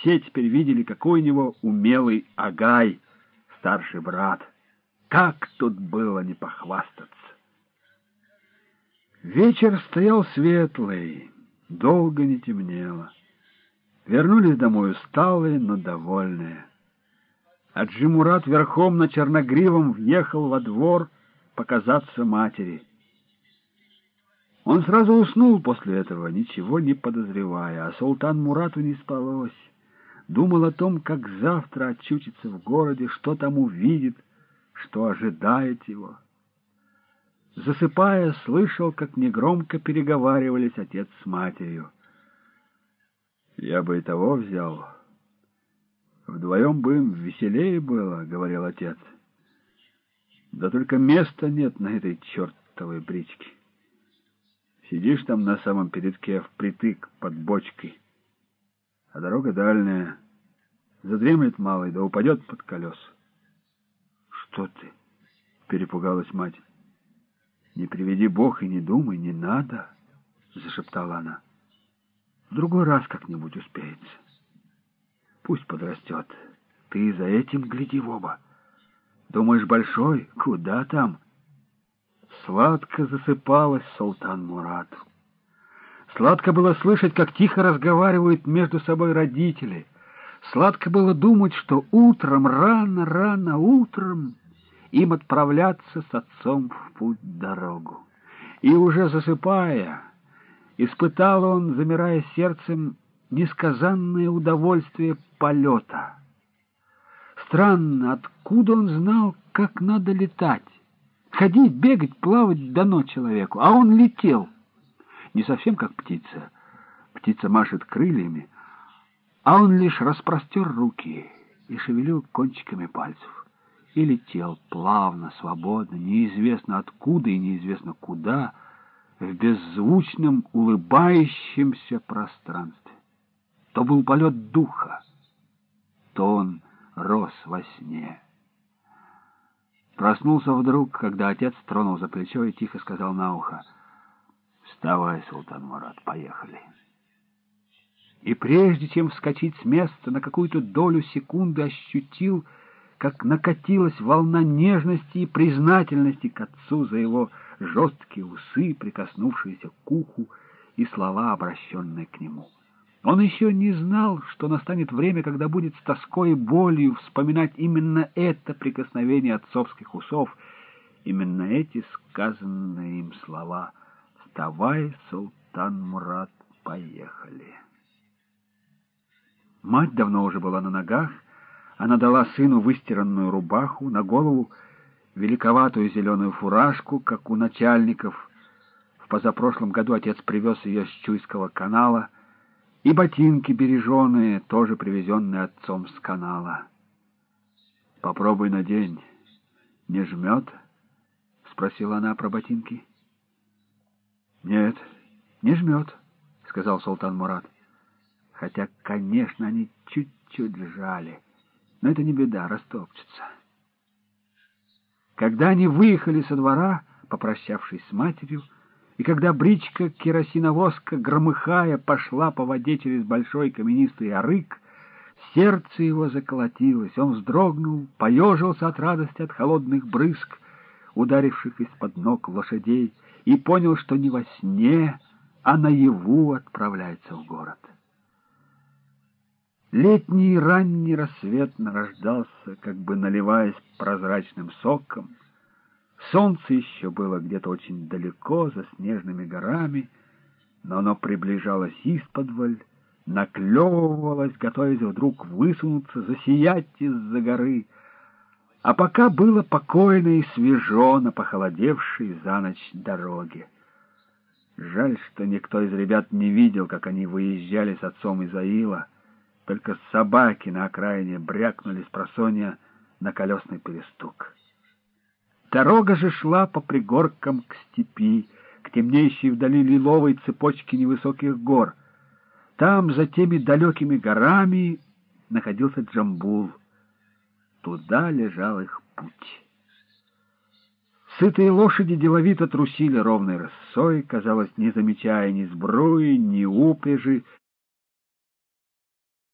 все теперь видели, какой у него умелый Агай, старший брат. Как тут было не похвастаться! Вечер стоял светлый, долго не темнело. Вернулись домой усталые, но довольные. А Джимурат верхом на черногривом въехал во двор показаться матери. Он сразу уснул после этого, ничего не подозревая, а султан Мурату не спалось. Думал о том, как завтра очутится в городе, что там увидит, что ожидает его. Засыпая, слышал, как негромко переговаривались отец с матерью. «Я бы и того взял. Вдвоем бы им веселее было», — говорил отец. «Да только места нет на этой чертовой бричке. Сидишь там на самом передке впритык под бочкой, а дорога дальняя. Задремлет малый, да упадет под колес». «Что ты?» — перепугалась мать. «Не приведи Бог и не думай, не надо», — зашептала она. «В другой раз как-нибудь успеется. Пусть подрастет. Ты за этим гляди в оба. Думаешь, большой? Куда там?» Сладко засыпалась султан Мурат. Сладко было слышать, как тихо разговаривают между собой родители. Сладко было думать, что утром, рано-рано утром им отправляться с отцом в путь-дорогу. И уже засыпая, испытал он, замирая сердцем, несказанное удовольствие полета. Странно, откуда он знал, как надо летать? Ходить, бегать, плавать дано человеку, а он летел. Не совсем как птица. Птица машет крыльями, а он лишь распростер руки и шевелил кончиками пальцев и летел плавно, свободно, неизвестно откуда и неизвестно куда, в беззвучном улыбающемся пространстве. То был полет духа, то он рос во сне. Проснулся вдруг, когда отец тронул за плечо и тихо сказал на ухо, «Вставай, Султан Мурат, поехали». И прежде чем вскочить с места, на какую-то долю секунды ощутил, как накатилась волна нежности и признательности к отцу за его жесткие усы, прикоснувшиеся к уху, и слова, обращенные к нему. Он еще не знал, что настанет время, когда будет с тоской и болью вспоминать именно это прикосновение отцовских усов, именно эти сказанные им слова «Вставай, султан Мурат, поехали». Мать давно уже была на ногах, она дала сыну выстиранную рубаху, на голову великоватую зеленую фуражку, как у начальников. В позапрошлом году отец привез ее с Чуйского канала, и ботинки береженые, тоже привезенные отцом с канала. «Попробуй надень. Не жмет?» — спросила она про ботинки. «Нет, не жмет», — сказал Султан Мурат. «Хотя, конечно, они чуть-чуть жали». Но это не беда, растопчется. Когда они выехали со двора, попрощавшись с матерью, и когда бричка керосиновозка, громыхая, пошла по воде через большой каменистый арык, сердце его заколотилось, он вздрогнул, поежился от радости от холодных брызг, ударивших из-под ног лошадей, и понял, что не во сне, а наяву отправляется в город. Летний ранний рассвет нарождался, как бы наливаясь прозрачным соком. Солнце еще было где-то очень далеко, за снежными горами, но оно приближалось исподволь, наклевывалось, готовясь вдруг высунуться, засиять из-за горы, а пока было покойно и свежо на похолодевшей за ночь дороге. Жаль, что никто из ребят не видел, как они выезжали с отцом из Аила — только собаки на окраине брякнули с просонья на колесный перестук. Дорога же шла по пригоркам к степи, к темнеющей вдали лиловой цепочке невысоких гор. Там, за теми далекими горами, находился Джамбул. Туда лежал их путь. Сытые лошади деловито трусили ровной росой, казалось, не замечая ни сбруи, ни упряжи,